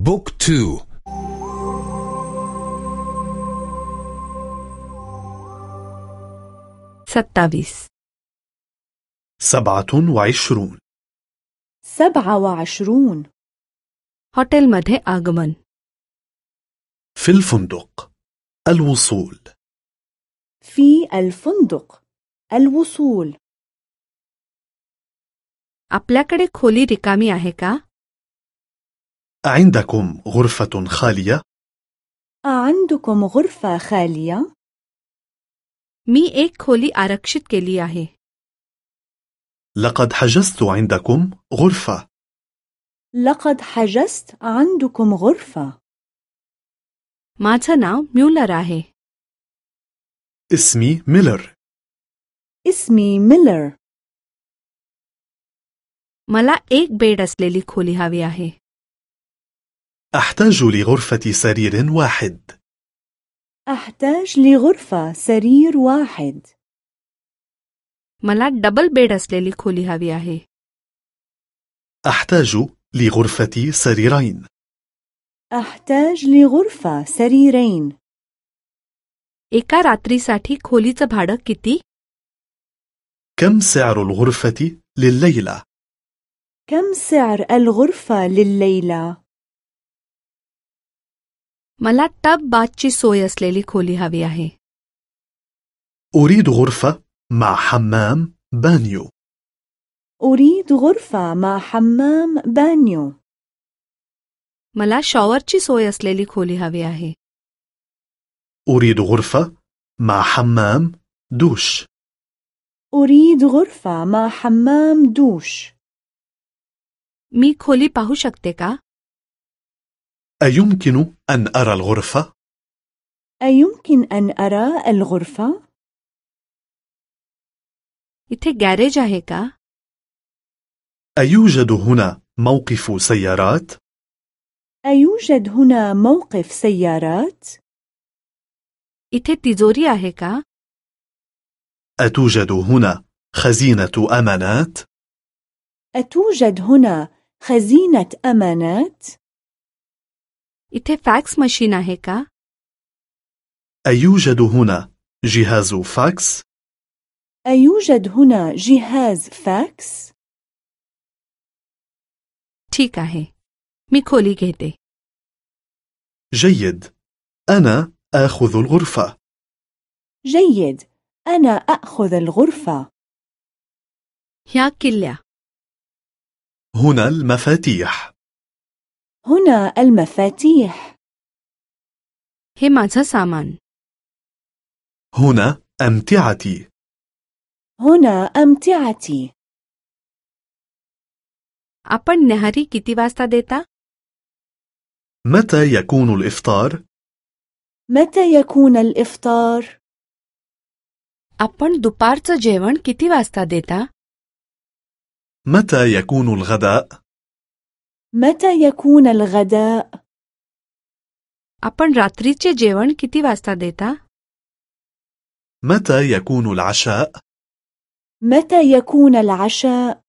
بوك تو सत्तावीस سبعة وعشرون سبعة وعشرون हॉटेलमध्ये आगमन في الفندق الوصول في الفندق الوصول आपल्याकडे खोली रिकामी आहे का عندكم غرفة خالية؟ عندكم غرفة خالية؟ मी एक खोली आरक्षित केली आहे لقد حجزت عندكم غرفة لقد حجزت عندكم غرفة माझं नाव म्युलर आहे اسمي ميلر اسمي ميلر मला एक बेड असलेली खोली हवी आहे أحتاج لغرفة سرير واحد أحتاج لغرفة سرير واحد मला डबल बेड असलेली खोली हवी आहे أحتاج لغرفة سريرين أحتاج لغرفة سريرين एका रात्रीसाठी खोलीचं भाडं किती كم سعر الغرفة لليلة؟ كم سعر الغرفة لليلة؟ मला टब बाथची सोय असलेली खोली हवी आहे أريد غرفة مع حمام بانيو أريد غرفة مع حمام بانيو मला शॉवरची सोय असलेली खोली हवी आहे أريد غرفة مع حمام دوش أريد غرفة مع حمام دوش मी खोली पाहू शकते का أيمكن أن أرى الغرفة؟ أيمكن أن أرى الغرفة؟ इथे गॅरेज आहे का أيوجد هنا موقف سيارات؟ أيوجد هنا موقف سيارات؟ इथे तिजोरी आहे का أتوجد هنا خزينة أمانات؟ أتوجد هنا خزينة أمانات؟ इथे फॅक्स मशीन आहे का أيوجد هنا جهاز فاكس؟ أيوجد هنا جهاز فاكس؟ ठीक आहे मी खोली घेते جيد أنا آخذ الغرفة جيد أنا أخذ الغرفة ह्या किल्ल्या هنا المفاتيح هنا المفاتيح हे माझं सामान هنا أمتعتي هنا أمتعتي आपण न्याहारी किती वाजता देता متى يكون الإفطار؟ متى يكون الإفطار؟ आपण दुपारचं जेवण किती वाजता देता متى يكون الغداء؟ متى يكون الغداء؟ आपण रात्रीचे जेवण किती वाजता देता متى يكون العشاء؟ متى يكون العشاء؟